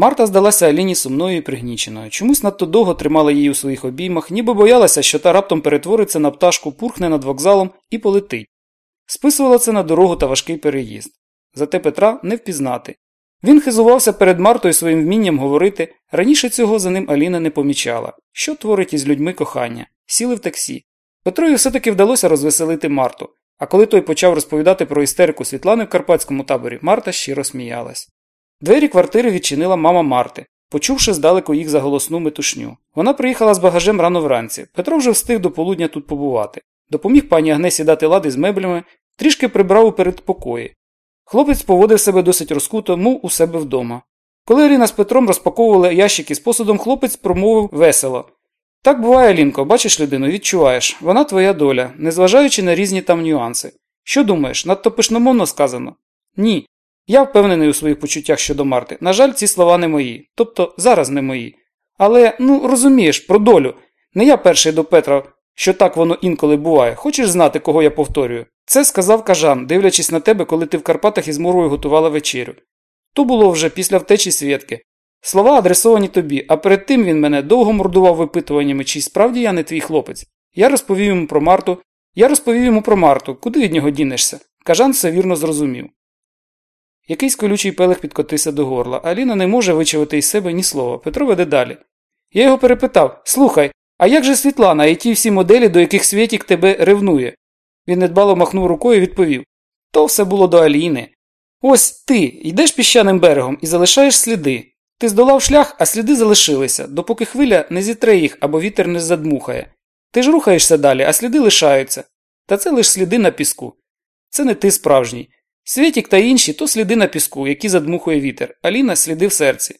Марта здалася Аліні сумною і пригніченою. Чомусь надто довго тримала її у своїх обіймах, ніби боялася, що та раптом перетвориться на пташку, пурхне над вокзалом і полетить. Списувала це на дорогу та важкий переїзд. Зате Петра не впізнати. Він хизувався перед Мартою своїм вмінням говорити, раніше цього за ним Аліна не помічала. Що творить із людьми кохання? Сіли в таксі. Петрові все-таки вдалося розвеселити Марту, а коли той почав розповідати про істерику Світлани в карпатському таборі, Марта щиро сміялась. Двері квартири відчинила мама Марти, почувши здалеку їх заголосну метушню. Вона приїхала з багажем рано вранці. Петро вже встиг до полудня тут побувати. Допоміг пані Агнесі дати лади з меблями, трішки прибрав у передпокої. Хлопець поводив себе досить розкуто, мов у себе вдома. Коли Аліна з Петром розпаковували ящики з посудом, хлопець промовив весело. Так буває, Алінко, бачиш людину, відчуваєш, вона твоя доля, незважаючи на різні там нюанси. Що думаєш, надто пишномовно сказано? Ні. Я впевнений у своїх почуттях щодо Марти. На жаль, ці слова не мої, тобто зараз не мої. Але, ну розумієш, про долю. Не я перший до Петра, що так воно інколи буває. Хочеш знати, кого я повторюю? Це сказав кажан, дивлячись на тебе, коли ти в Карпатах із Мурою готувала вечерю. То було вже після втечі свідки. Слова адресовані тобі, а перед тим він мене довго мордував випитуваннями, чи справді я не твій хлопець. Я розповів йому про Марту. Я розповів йому про Марту, куди від нього дінешся. Кажан все вірно зрозумів. Якийсь колючий пелех підкотився до горла, Аліна не може вичавити із себе ні слова. Петро веде далі. Я його перепитав Слухай, а як же Світлана і ті всі моделі, до яких Свєтік тебе ревнує? Він недбало махнув рукою і відповів То все було до Аліни. Ось ти йдеш піщаним берегом і залишаєш сліди. Ти здолав шлях, а сліди залишилися, допоки хвиля не зітре їх або вітер не задмухає. Ти ж рухаєшся далі, а сліди лишаються. Та це лише сліди на піску. Це не ти справжній. Світік та інші то сліди на піску, які задмухує вітер, Аліна сліди в серці.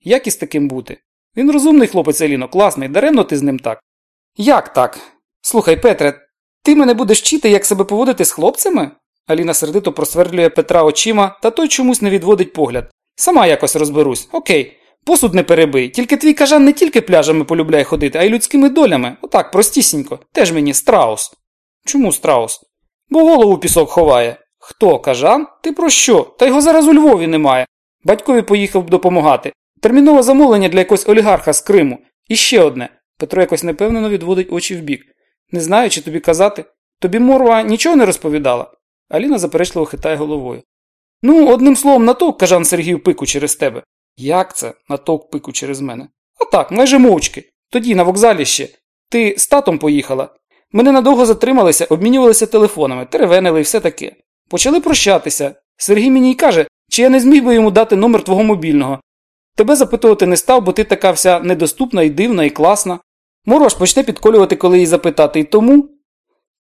Як із таким бути? Він розумний хлопець Аліно, класний, даремно ти з ним так. Як так? Слухай, Петре, ти мене будеш вчити, як себе поводити з хлопцями? Аліна сердито просвердлює Петра очима, та той чомусь не відводить погляд. Сама якось розберусь. Окей, посуд не перебий, тільки твій кажан не тільки пляжами полюбляє ходити, а й людськими долями. Отак, простісінько. Теж мені страус. Чому страус? Бо голову пісок ховає. Хто, кажан? Ти про що? Та його зараз у Львові немає. Батькові поїхав допомагати. Термінове замовлення для якогось олігарха з Криму. І ще одне. Петро якось непевнено відводить очі вбік. Не знаю, чи тобі казати. Тобі морва нічого не розповідала? Аліна заперечливо хитає головою. Ну, одним словом, натовк, кажан Сергію пику через тебе. Як це натовк пику через мене? А так, майже мовчки. Тоді на вокзалі ще. Ти з татом поїхала. Мене надовго затрималися, обмінювалися телефонами, теревенили і все таке. Почали прощатися. Сергій мені й каже, чи я не зміг би йому дати номер твого мобільного. Тебе запитувати не став, бо ти така вся недоступна і дивна, і класна. Морош почне підколювати, коли її запитати, і тому.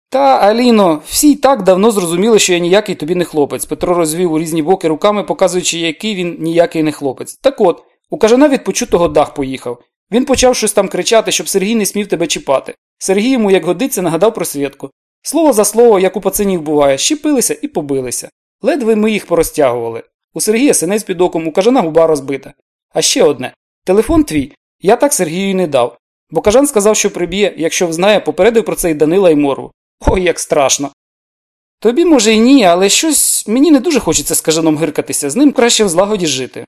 Та, Аліно, всі й так давно зрозуміли, що я ніякий тобі не хлопець. Петро розвів у різні боки руками, показуючи, який він ніякий не хлопець. Так от, у кажана від почутого дах поїхав. Він почав щось там кричати, щоб Сергій не смів тебе чіпати. Сергій йому, як годиться, нагадав про свідку. Слово за слово, як у пацанів буває, щепилися і побилися. Ледве ми їх порозтягували. У Сергія синець під оком, у кажана губа розбита. А ще одне телефон твій я так Сергію не дав. Бо кажан сказав, що приб'є, якщо взнає, попередив про це й Данила й Морву. Ой, як страшно. Тобі, може, і ні, але щось мені не дуже хочеться з кажаном гиркатися, з ним краще в злагоді жити.